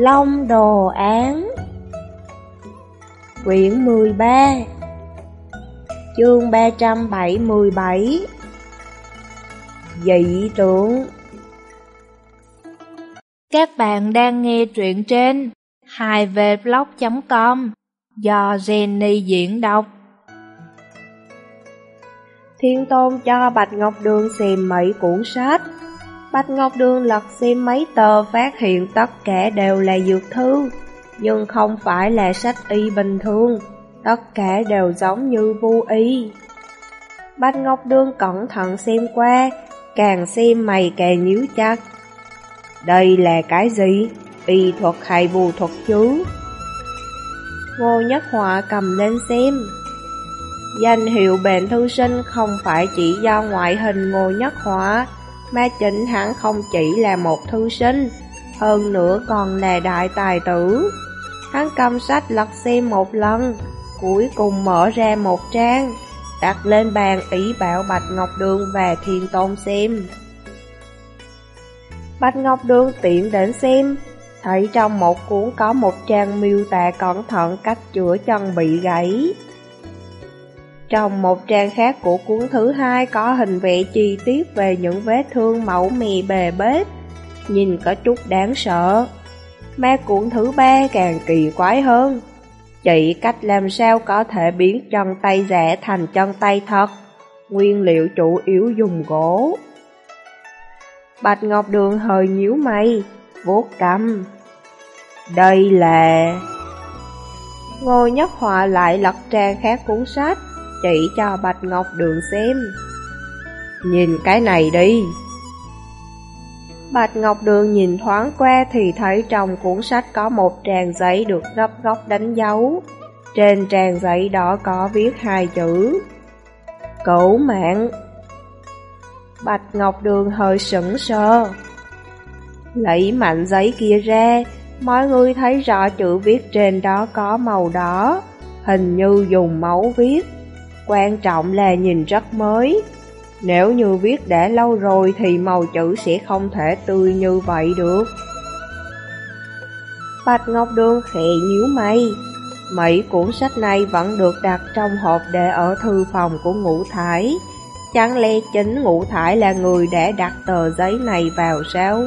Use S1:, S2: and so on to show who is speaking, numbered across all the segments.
S1: Long Đồ Án, Quyển 13 Chương 377 Dị tượng. Các bạn đang nghe truyện trên 2vblog.com do Jenny diễn đọc. Thiên Tôn cho Bạch Ngọc Đường xem mấy cuốn sách. Bạch Ngọc Đường lật xem mấy tờ phát hiện tất cả đều là dược thư, nhưng không phải là sách y bình thường, tất cả đều giống như vu y. Bạch Ngọc Đường cẩn thận xem qua, càng xem mày càng nhíu chặt. Đây là cái gì? Y thuật hay vu thuật chứ? Ngô Nhất Họa cầm lên xem. Danh hiệu bệnh thư sinh không phải chỉ do ngoại hình Ngô Nhất Họa, Ma Chỉnh hẳn không chỉ là một thư sinh, hơn nữa còn là đại tài tử. Hắn cầm sách lật xem một lần, cuối cùng mở ra một trang, đặt lên bàn ý bảo Bạch Ngọc Đường và Thiên Tôn xem. Bạch Ngọc Đường tiện đến xem, thấy trong một cuốn có một trang miêu tả cẩn thận cách chữa chân bị gãy. Trong một trang khác của cuốn thứ hai có hình vẽ chi tiết về những vết thương mẫu mì bề bết, nhìn có chút đáng sợ. Mà cuốn thứ ba càng kỳ quái hơn, chỉ cách làm sao có thể biến chân tay rẻ thành chân tay thật, nguyên liệu chủ yếu dùng gỗ. Bạch Ngọc Đường hơi nhíu mày, vuốt cầm. Đây là... Ngồi nhất họa lại lật trang khác cuốn sách, chỉ cho Bạch Ngọc Đường xem. Nhìn cái này đi. Bạch Ngọc Đường nhìn thoáng qua thì thấy trong cuốn sách có một trang giấy được gấp góc đánh dấu. Trên trang giấy đó có viết hai chữ. Cửu mạng. Bạch Ngọc Đường hơi sững sờ. Lấy mạnh giấy kia ra, mọi người thấy rõ chữ viết trên đó có màu đỏ, hình như dùng máu viết. Quan trọng là nhìn rất mới. Nếu như viết đã lâu rồi thì màu chữ sẽ không thể tươi như vậy được. Bạch Ngọc Đường khẽ nhíu mày. Mấy cuốn sách này vẫn được đặt trong hộp để ở thư phòng của ngũ thải. Chẳng lẽ chính ngũ thải là người đã đặt tờ giấy này vào sao?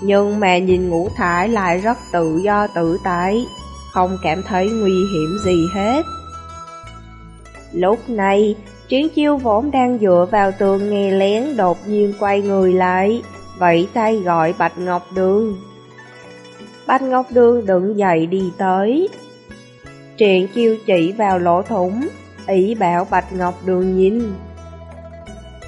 S1: Nhưng mà nhìn ngũ thải lại rất tự do tự tại, không cảm thấy nguy hiểm gì hết. Lúc này, Triển chiêu vốn đang dựa vào tường nghe lén đột nhiên quay người lại, vẫy tay gọi Bạch Ngọc Đường. Bạch Ngọc Đường đứng dậy đi tới. Triển chiêu chỉ vào lỗ thủng, ý bảo Bạch Ngọc Đường nhìn.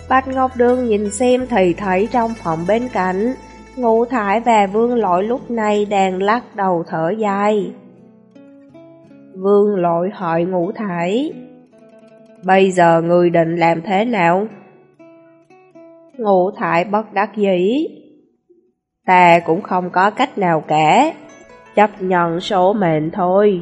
S1: Bạch Ngọc Đường nhìn xem thì thấy trong phòng bên cạnh, Ngũ Thải và Vương Lội lúc này đang lắc đầu thở dài. Vương Lội hỏi Ngũ Thải, Bây giờ người định làm thế nào? Ngũ thải bất đắc dĩ. Ta cũng không có cách nào cả, chấp nhận số mệnh thôi.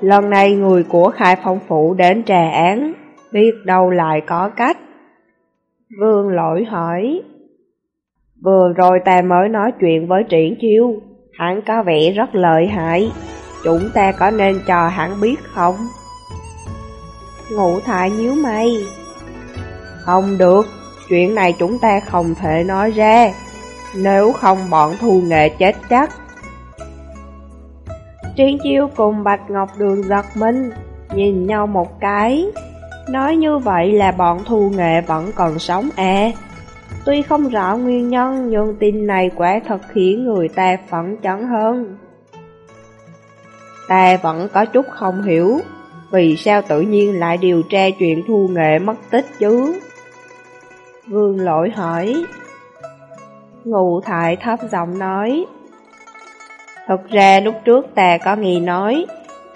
S1: Lần này người của khai phong phủ đến trà án, biết đâu lại có cách. Vương lỗi hỏi. Vừa rồi ta mới nói chuyện với triển chiêu, hắn có vẻ rất lợi hại, chúng ta có nên cho hắn biết không? Ngũ thải nhíu mày. Không được, chuyện này chúng ta không thể nói ra, nếu không bọn thu nghệ chết chắc. Triển chiêu cùng Bạch Ngọc Đường giật mình, nhìn nhau một cái. Nói như vậy là bọn thu nghệ vẫn còn sống à. Tuy không rõ nguyên nhân nhưng tin này quả thật khiến người ta phẫn chấn hơn. Ta vẫn có chút không hiểu vì sao tự nhiên lại điều tra chuyện thu nghệ mất tích chứ? Vương lỗi hỏi. Ngụ thại thấp giọng nói. Thật ra lúc trước ta có nghe nói,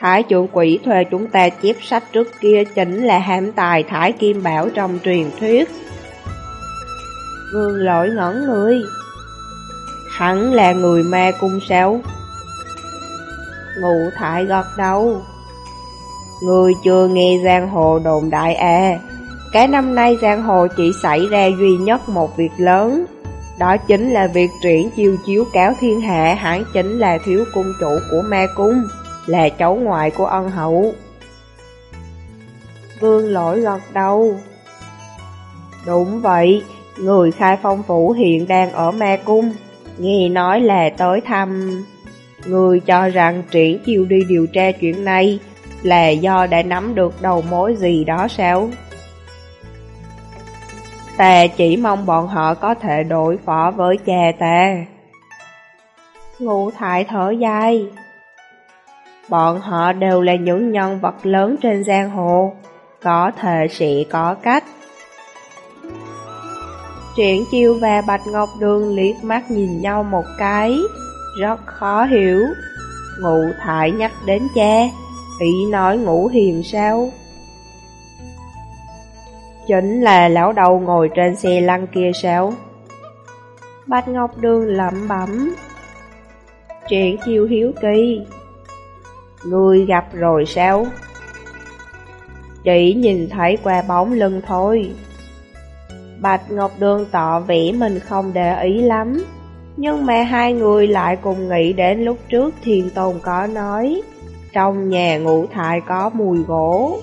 S1: Thái trưởng quỷ thuê chúng ta chép sách trước kia chính là hãm tài Thái Kim Bảo trong truyền thuyết. Vương lỗi ngẩn người. Hắn là người ma cung sao? Ngụ thại gật đầu. Người chưa nghe giang hồ đồn đại à Cái năm nay giang hồ chỉ xảy ra duy nhất một việc lớn Đó chính là việc triển chiêu chiếu cáo thiên hạ hẳn chính là thiếu cung chủ của ma cung, là cháu ngoại của ân hậu. Vương lỗi gật đầu. Đúng vậy, người khai phong phủ hiện đang ở ma cung, nghe nói là tới thăm. Người cho rằng triển chiêu đi điều tra chuyện này là do đã nắm được đầu mối gì đó sao? Ta chỉ mong bọn họ có thể đối phó với cha ta. Ngụ thải thở dài. Bọn họ đều là những nhân vật lớn trên giang hồ, có thể sẽ có cách. Triển chiêu và Bạch Ngọc Đường liếc mắt nhìn nhau một cái, rất khó hiểu. Ngụ thải nhắc đến cha, ý nói ngủ hiền sao? Chính là lão đầu ngồi trên xe lăn kia sao? Bạch Ngọc Đường lẩm bẩm. Chuyện chiêu hiếu kỳ. Người gặp rồi sao? Chỉ nhìn thấy qua bóng lưng thôi. Bạch Ngọc Đường tỏ vẻ mình không để ý lắm. Nhưng mà hai người lại cùng nghĩ đến lúc trước Thiền Tồn có nói trong nhà ngũ thái có mùi gỗ.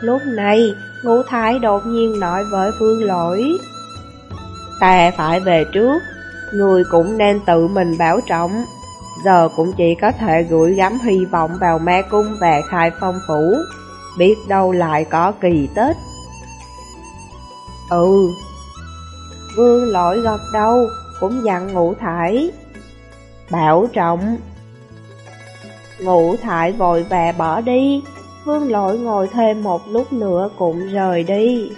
S1: Lúc này, ngũ thái đột nhiên nói với vương lỗi Ta phải về trước, người cũng nên tự mình bảo trọng. Giờ cũng chỉ có thể gửi gắm hy vọng vào ma cung và khai phong phủ Biết đâu lại có kỳ tích. Ừ. Vương lỗi gật đầu Cũng dặn ngũ thải Bảo trọng. Ngũ thải vội vã bỏ đi Vương lỗi ngồi thêm một lúc nữa cũng rời đi.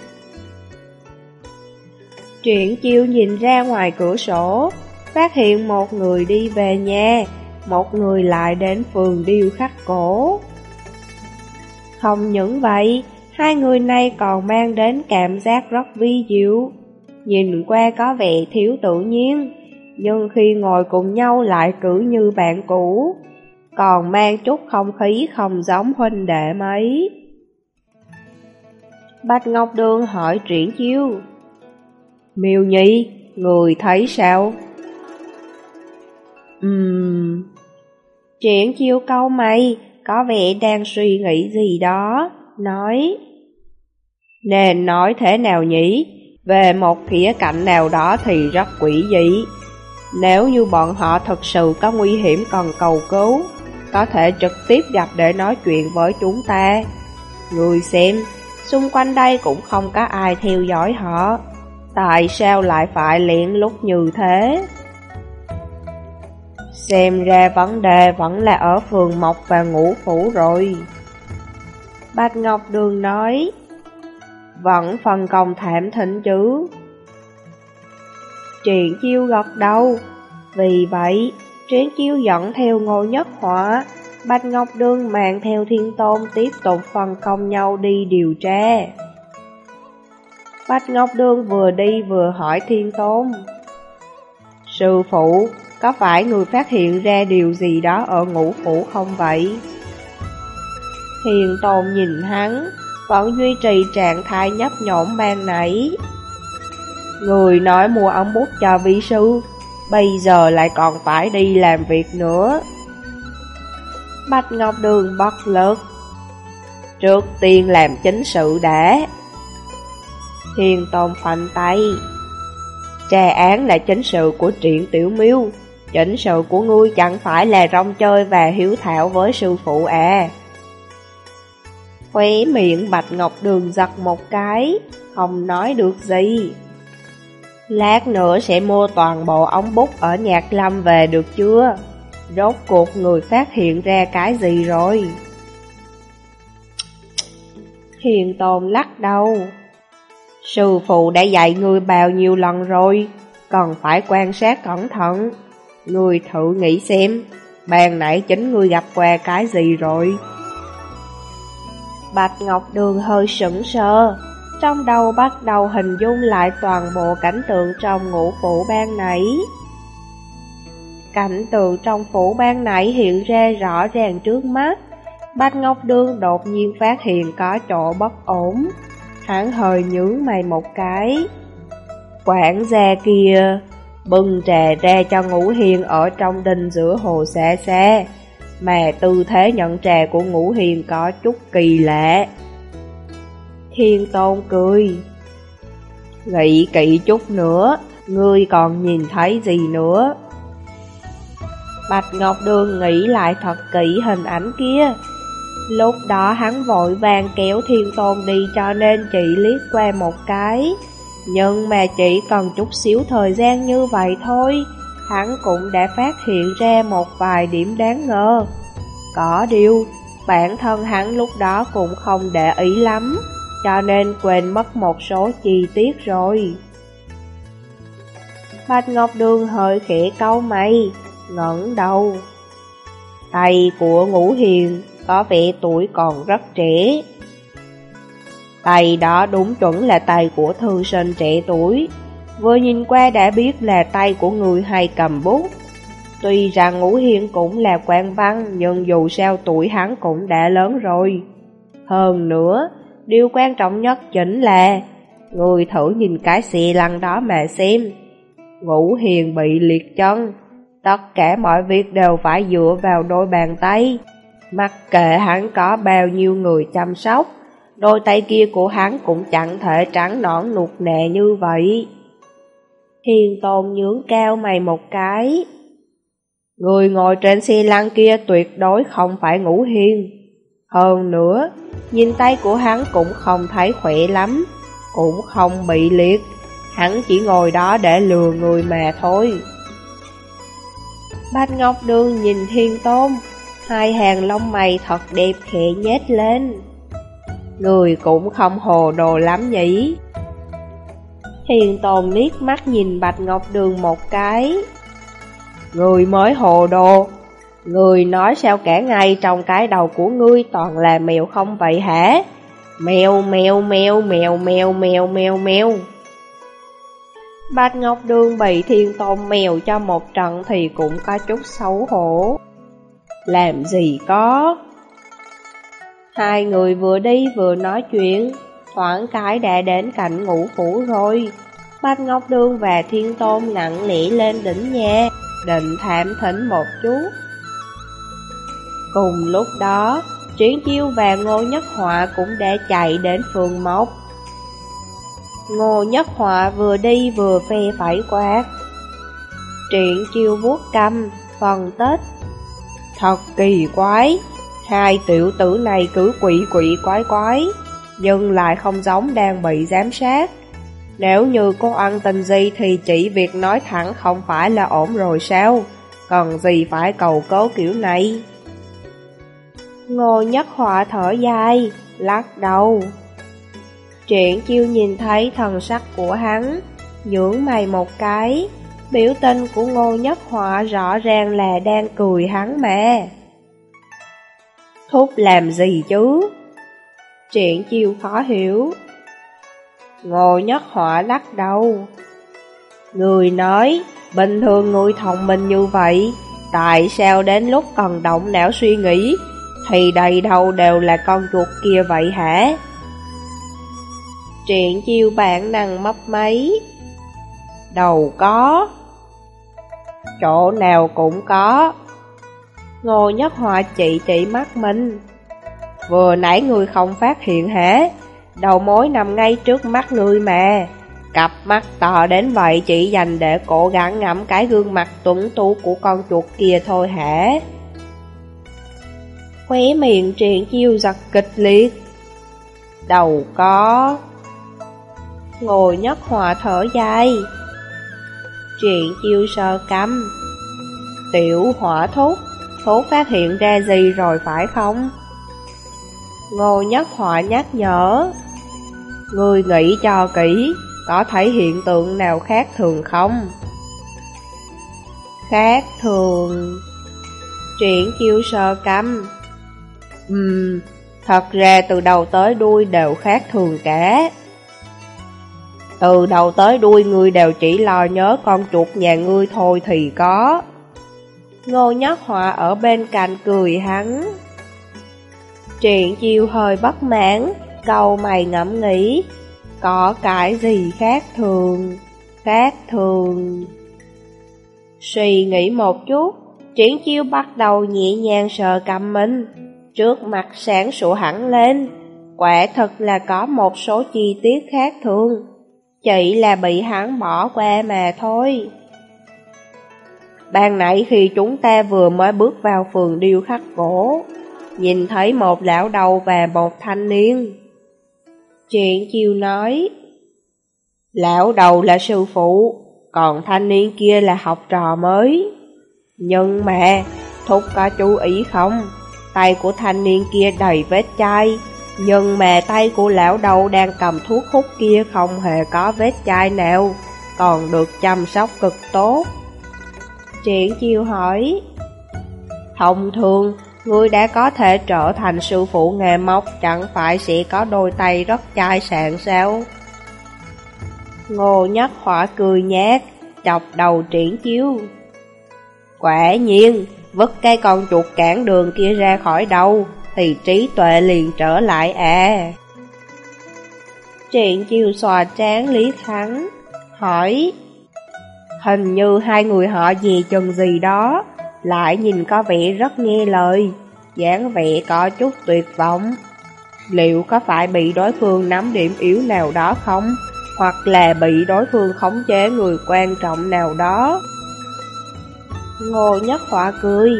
S1: Triển chiêu nhìn ra ngoài cửa sổ, phát hiện một người đi về nhà, một người lại đến phường điêu khắc cổ. Không những vậy, hai người này còn mang đến cảm giác rất vi diệu. Nhìn qua có vẻ thiếu tự nhiên, nhưng khi ngồi cùng nhau lại cử như bạn cũ còn mang chút không khí không giống huynh đệ mấy. Bạch Ngọc Đường hỏi Triển Chiêu. Miêu Nhi, người thấy sao? Ừm... Triển Chiêu câu mày, có vẻ đang suy nghĩ gì đó, nói. Nên nói thế nào nhỉ? Về một khía cạnh nào đó thì rất quỷ dị. Nếu như bọn họ thật sự có nguy hiểm còn cầu cứu, có thể trực tiếp gặp để nói chuyện với chúng ta. Người xem, xung quanh đây cũng không có ai theo dõi họ. Tại sao lại phải lén lúc như thế? Xem ra vấn đề vẫn là ở phường Mộc và Ngũ Phủ rồi. Bạch Ngọc Đường nói, vẫn phần công thảm thỉnh chứ. Chuyện chiêu gật đầu, vì vậy Triển chiêu dẫn theo ngô nhất hỏa, Bạch Ngọc Đương mang theo thiên tôn tiếp tục phân công nhau đi điều tra. Bạch Ngọc Đương vừa đi vừa hỏi thiên tôn. Sư phụ, có phải người phát hiện ra điều gì đó ở ngũ phủ không vậy? Thiên tôn nhìn hắn, vẫn duy trì trạng thái nhấp nhổm ban nãy. Người nói mua ống bút cho vị sư, bây giờ lại còn phải đi làm việc nữa. Bạch Ngọc Đường bất lực. Trước tiên làm chính sự đã. Thiên Tôn phanh tay. Trà án là chính sự của truyện tiểu miêu. Chính sự của ngươi chẳng phải là rong chơi và hiếu thảo với sư phụ à. Khóe miệng Bạch Ngọc Đường giật một cái, không nói được gì. Lát nữa sẽ mua toàn bộ ống bút ở Nhạc Lâm về được chưa? Rốt cuộc người phát hiện ra cái gì rồi? Hiền Tồn lắc đầu. Sư phụ đã dạy người bao nhiêu lần rồi, còn phải quan sát cẩn thận. Người thử nghĩ xem, bàn nãy chính người gặp qua cái gì rồi? Bạch Ngọc Đường hơi sững sờ, trong đầu bắt đầu hình dung lại toàn bộ cảnh tượng trong ngũ phủ ban nãy. Cảnh tượng trong phủ ban nãy hiện ra rõ ràng trước mắt. Bạch Ngọc Đương đột nhiên phát hiện có chỗ bất ổn. Hắn hơi nhướng mày một cái. Quản gia kia bưng trà ra cho ngũ hiền ở trong đình giữa hồ xa xa, mà tư thế nhận trà của ngũ hiền có chút kỳ lạ. Thiên tôn cười, nghĩ kỹ chút nữa, ngươi còn nhìn thấy gì nữa? Bạch Ngọc Đường nghĩ lại thật kỹ hình ảnh kia. Lúc đó hắn vội vàng kéo thiên tôn đi cho nên chỉ liếc qua một cái. Nhưng mà chỉ cần chút xíu thời gian như vậy thôi, hắn cũng đã phát hiện ra một vài điểm đáng ngờ. Có điều, bản thân hắn lúc đó cũng không để ý lắm, cho nên quên mất một số chi tiết rồi. Bạch Ngọc Đường hơi khẽ câu mày, ngẩng đầu. Tay của Ngũ Hiền có vẻ tuổi còn rất trẻ. Tay đó đúng chuẩn là tay của thư sinh trẻ tuổi. Vừa nhìn qua đã biết là tay của người hay cầm bút. Tuy rằng Ngũ Hiền cũng là quan văn, nhưng dù sao tuổi hắn cũng đã lớn rồi. Hơn nữa, điều quan trọng nhất chính là Người thử nhìn cái xe lăn đó mà xem. Ngũ Hiền bị liệt chân Tất cả mọi việc đều phải dựa vào đôi bàn tay. Mặc kệ hắn có bao nhiêu người chăm sóc Đôi tay kia của hắn cũng chẳng thể trắng nõn nụt nè như vậy. Hiền tôn nhướng cao mày một cái. Người ngồi trên xe lăn kia tuyệt đối không phải ngủ hiền. Hơn nữa, nhìn tay của hắn cũng không thấy khỏe lắm Cũng không bị liệt Hắn chỉ ngồi đó để lừa người mà thôi Bạch Ngọc Đường nhìn Thiên Tôn, hai hàng lông mày thật đẹp khẽ nhét lên. Người cũng không hồ đồ lắm nhỉ. Thiên Tôn liếc mắt nhìn Bạch Ngọc Đường một cái. Người mới hồ đồ, người nói sao cả ngày trong cái đầu của ngươi toàn là mèo không vậy hả? Mèo mèo mèo mèo mèo mèo mèo mèo. Bạch Ngọc Đường bị thiên tôn mèo cho một trận thì cũng có chút xấu hổ. Làm gì có? Hai người vừa đi vừa nói chuyện, thoảng cái đã đến cạnh ngũ phủ rồi. Bạch Ngọc Đường và Thiên Tôn nặng nỉ lên đỉnh nhà, định thảm thỉnh một chút. Cùng lúc đó, Triển Chiêu và Ngô Nhất Họa cũng đã chạy đến phường Mộc. Ngô Nhất Họa vừa đi vừa phê phải quát. Truyện chiêu vuốt căm, phần Tết. Thật kỳ quái, hai tiểu tử này cứ quỷ quỷ quái quái, nhưng lại không giống đang bị giám sát. Nếu như cô ăn tình gì thì chỉ việc nói thẳng không phải là ổn rồi sao, cần gì phải cầu cố kiểu này. Ngô Nhất Họa thở dài, lắc đầu. Triển chiêu nhìn thấy thần sắc của hắn, nhưỡng mày một cái, biểu tình của ngô nhất họa rõ ràng là đang cười hắn mà. Thúc làm gì chứ? Triển chiêu khó hiểu. Ngô nhất họa lắc đầu. Người nói, bình thường người thông minh như vậy, tại sao đến lúc cần động não suy nghĩ, thì đầy đầu đều là con chuột kia vậy hả? Triển chiêu bạn năng mấp máy. Đầu có. Chỗ nào cũng có. Ngô Nhất Hòa chị chỉ mắt mình. Vừa nãy người không phát hiện hả? Đầu mối nằm ngay trước mắt người mà. Cặp mắt to đến vậy chỉ dành để cố gắng ngắm cái gương mặt tuấn tú của con chuột kia thôi hả? Khóe miệng triển chiêu giật kịch liệt. Đầu có. Ngồi nhất hòa thở dài. Triển chiêu sơ căm Tiểu hỏa thúc Thúc phát hiện ra gì rồi phải không? Ngô nhất họa nhắc nhở. Người nghĩ cho kỹ, Có thấy hiện tượng nào khác thường không? Khác thường. Triển chiêu sơ căm Ừm, thật ra từ đầu tới đuôi đều khác thường cả từ đầu tới đuôi ngươi đều chỉ lo nhớ con chuột nhà ngươi thôi thì có. Ngô Nhất Họa ở bên cạnh cười hắn. Chuyện chiêu hơi bất mãn, câu mày ngẫm nghĩ, có cái gì khác thường. Khác thường Suy nghĩ một chút Triển chiêu bắt đầu nhẹ nhàng sờ cầm mình Trước mặt sáng sủa hẳn lên. Quả thật là có một số chi tiết khác thường. Chỉ là bị hắn bỏ qua mà thôi. Ban nãy khi chúng ta vừa mới bước vào phường điêu khắc cổ, Nhìn thấy một lão đầu và một thanh niên. Chuyện chiêu nói, Lão đầu là sư phụ, Còn thanh niên kia là học trò mới. Nhưng mà, Thúc có chú ý không? Tay của thanh niên kia đầy vết chai Nhưng mà tay của lão đầu đang cầm thuốc hút kia không hề có vết chai nào Còn được chăm sóc cực tốt. Triển chiêu hỏi Thông thường, ngươi đã có thể trở thành sư phụ nghề móc Chẳng phải sẽ có đôi tay rất chai sạn sao? Ngô nhất hỏa cười nhát Chọc đầu triển chiêu Quả nhiên, vứt cái con chuột cản đường kia ra khỏi đầu Thì trí tuệ liền trở lại à Triện chiều xòa trán lý thắng Hỏi, Hình như hai người họ gì chừng gì đó, Lại nhìn có vẻ rất nghe lời, dáng vẻ có chút tuyệt vọng Liệu có phải bị đối phương nắm điểm yếu nào đó không? Hoặc là bị đối phương khống chế người quan trọng nào đó Ngô Nhất Họa cười.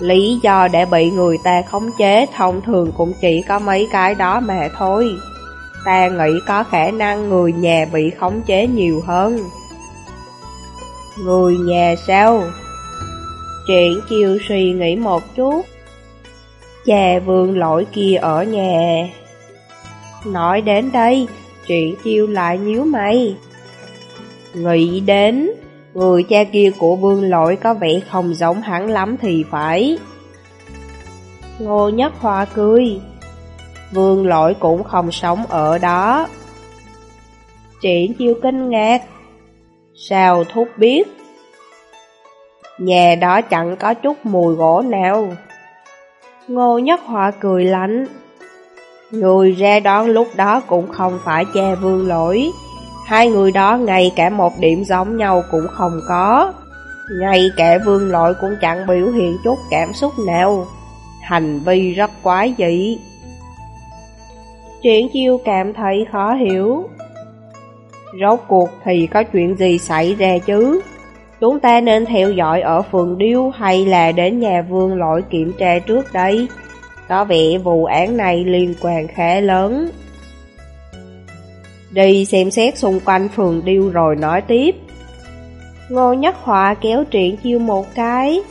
S1: Lý do để bị người ta khống chế, thông thường cũng chỉ có mấy cái đó mà thôi. Ta nghĩ có khả năng người nhà bị khống chế nhiều hơn. Người nhà sao? Triển chiêu suy nghĩ một chút. Cha vương lỗi kia ở nhà. Nói đến đây Triển chiêu lại nhíu mày. Nghĩ đến? Người cha kia của vương lỗi có vẻ không giống hắn lắm thì phải Ngô Nhất Hoa cười Vương lỗi cũng không sống ở đó Triển chiêu kinh ngạc Sao thúc biết? Nhà đó chẳng có chút mùi gỗ nào. Ngô Nhất Họa cười lạnh. Người ra đón lúc đó cũng không phải cha vương lỗi. Hai người đó, ngay cả một điểm giống nhau cũng không có. Ngay cả vương lỗi cũng chẳng biểu hiện chút cảm xúc nào. Hành vi rất quái dị. Chuyện chiêu cảm thấy khó hiểu. Rốt cuộc thì có chuyện gì xảy ra chứ? Chúng ta nên theo dõi ở phường Điêu hay là đến nhà vương lỗi kiểm tra trước đây? Có vẻ vụ án này liên quan khá lớn. Đi xem xét xung quanh phường Điêu rồi nói tiếp. Ngô Nhất Họa kéo Triển chiêu một cái.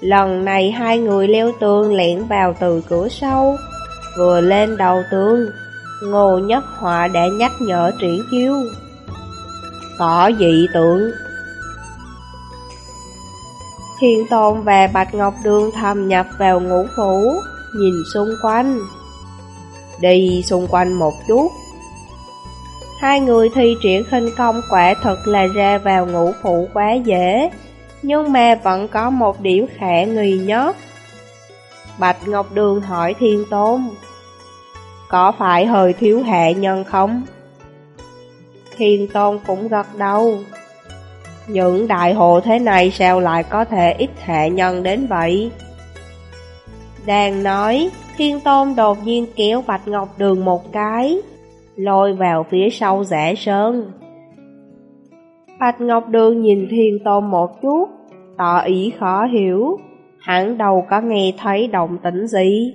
S1: Lần này hai người leo tường lẻn vào từ cửa sau. Vừa lên đầu tường, Ngô Nhất Họa đã nhắc nhở triển chiêu. Có dị tượng Thiên Tôn và Bạch Ngọc Đường thầm nhập vào ngũ phủ, nhìn xung quanh. Đi xung quanh một chút. Hai người thi triển khinh công quả thật là ra vào ngũ phủ quá dễ, nhưng mà vẫn có một điểm khả nghi nhất. Bạch Ngọc Đường hỏi Thiên Tôn, có phải hơi thiếu hệ nhân không? Thiên Tôn cũng gật đầu. Những đại hộ thế này sao lại có thể ít hệ nhân đến vậy? Đang nói, Thiên Tôn đột nhiên kéo Bạch Ngọc Đường một cái, lôi vào phía sau giả sơn. Bạch Ngọc Đường nhìn Thiên Tôn một chút, tỏ ý khó hiểu, hẳn đầu có nghe thấy động tĩnh gì.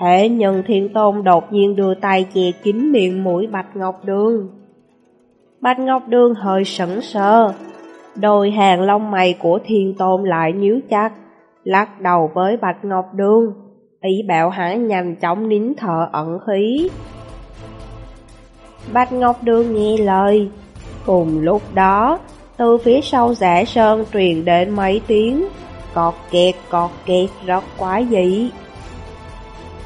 S1: Thế nhưng Thiên Tôn đột nhiên đưa tay che kín miệng mũi Bạch Ngọc Đường. Bạch Ngọc Đường hơi sững sờ, đôi hàng lông mày của Thiên Tôn lại nhíu chặt, lắc đầu với Bạch Ngọc Đường, ý bảo hắn nhanh chóng nín thở ẩn khí. Bạch Ngọc Đường nghe lời, cùng lúc đó, từ phía sau giả sơn truyền đến mấy tiếng, cọt kẹt cọt kẹt rất quá dị.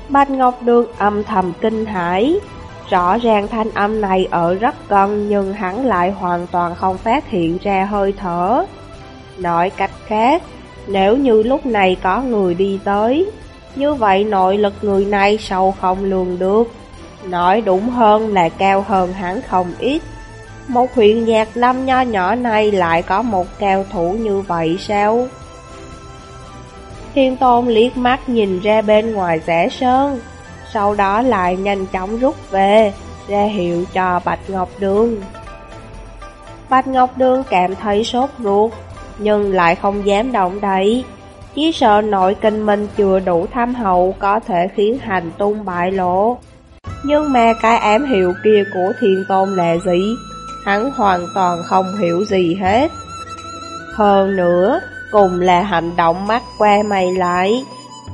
S1: Bạch Ngọc Đường âm thầm kinh hãi, Rõ ràng thanh âm này ở rất gần nhưng hắn lại hoàn toàn không phát hiện ra hơi thở. Nói cách khác, nếu như lúc này có người đi tới, như vậy nội lực người này sâu không lường được. Nói đúng hơn là cao hơn hắn không ít. Một huyện nhạc lâm nho nhỏ này lại có một cao thủ như vậy sao? Thiên Tôn liếc mắt nhìn ra bên ngoài rẽ sơn, sau đó lại nhanh chóng rút về, ra hiệu cho Bạch Ngọc Đường. Bạch Ngọc Đường cảm thấy sốt ruột, nhưng lại không dám động đậy. Chỉ sợ nội kinh mình chưa đủ tham hậu có thể khiến hành tung bại lộ. Nhưng mà cái ám hiệu kia của thiên tôn là gì? Hắn hoàn toàn không hiểu gì hết. Hơn nữa, cùng là hành động mắt qua mày lại.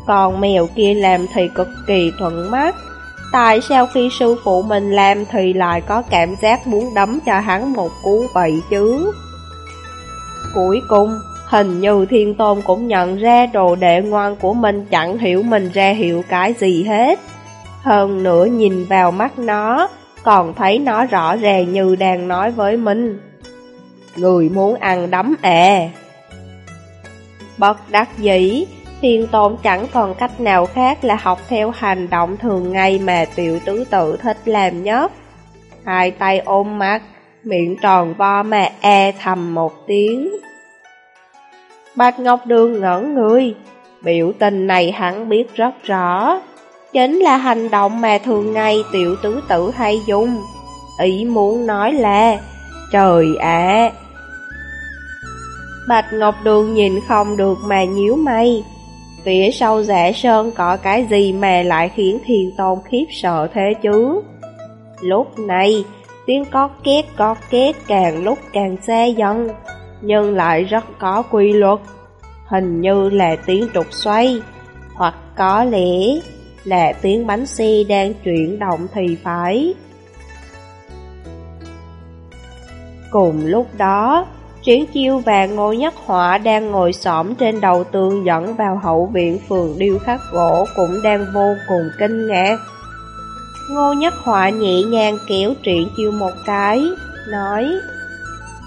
S1: Còn mèo kia làm thì cực kỳ thuận mắt. Tại sao khi sư phụ mình làm thì lại có cảm giác muốn đấm cho hắn một cú vậy chứ? Cuối cùng, hình như thiên tôn cũng nhận ra đồ đệ ngoan của mình chẳng hiểu mình ra hiệu cái gì hết. Hơn nữa nhìn vào mắt nó, còn thấy nó rõ ràng như đang nói với mình. Người muốn ăn đấm à? Bất đắc dĩ, thiên tôn chẳng còn cách nào khác là học theo hành động thường ngày mà tiểu tứ tự thích làm nhất. Hai tay ôm mắt, miệng tròn vo mà e thầm một tiếng. Bạch Ngọc Đường ngẩn người, biểu tình này hắn biết rất rõ. Chính là hành động mà thường ngày tiểu tứ tử hay dùng. Ý muốn nói là, trời ạ! Bạch Ngọc Đường nhìn không được mà nhíu mày. Phía sau giả sơn có cái gì mà lại khiến thiền tôn khiếp sợ thế chứ? Lúc này, tiếng có két có két càng lúc càng xa dần, nhưng lại rất có quy luật. Hình như là tiếng trục xoay, hoặc có lẽ là tiếng bánh xe đang chuyển động thì phải. Cùng lúc đó, Triển chiêu và Ngô Nhất Họa đang ngồi xổm trên đầu tường dẫn vào hậu viện phường điêu khắc gỗ cũng đang vô cùng kinh ngạc. Ngô Nhất Họa nhẹ nhàng kéo Triển chiêu một cái, nói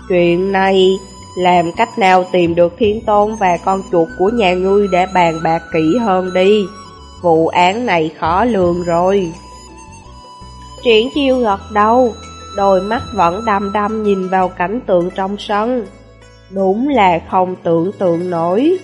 S1: Chuyện này làm cách nào tìm được thiên tôn và con chuột của nhà ngươi để bàn bạc kỹ hơn đi. Vụ án này khó lường rồi. Triển chiêu gật đầu, đôi mắt vẫn đăm đăm nhìn vào cảnh tượng trong sân. Đúng là không tưởng tượng nổi.